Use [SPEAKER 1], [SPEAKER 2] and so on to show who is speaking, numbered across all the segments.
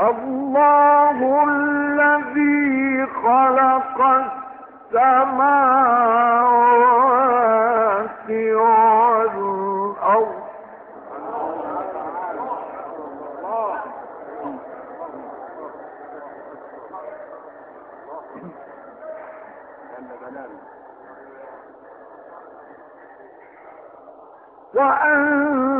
[SPEAKER 1] الله الذي خلق السماوات والأرض. وأنزل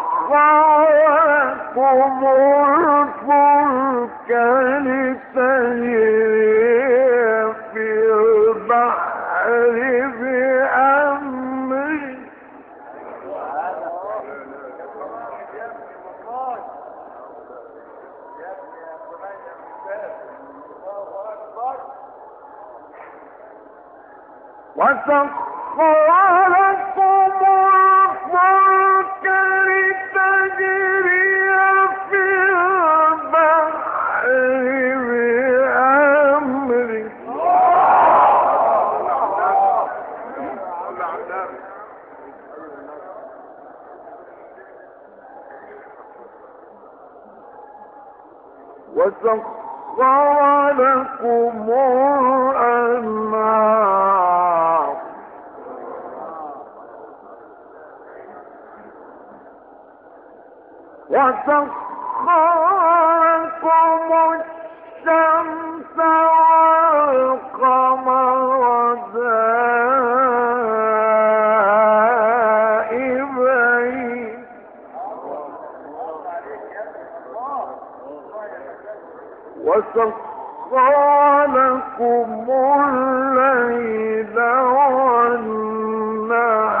[SPEAKER 1] لكم الفلك لتجري في البحر بأمره. وسخر وسخر لكم الأنهار. وسخر الشمس وسخر لكم الليل والنهار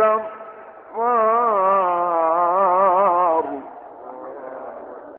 [SPEAKER 1] jump.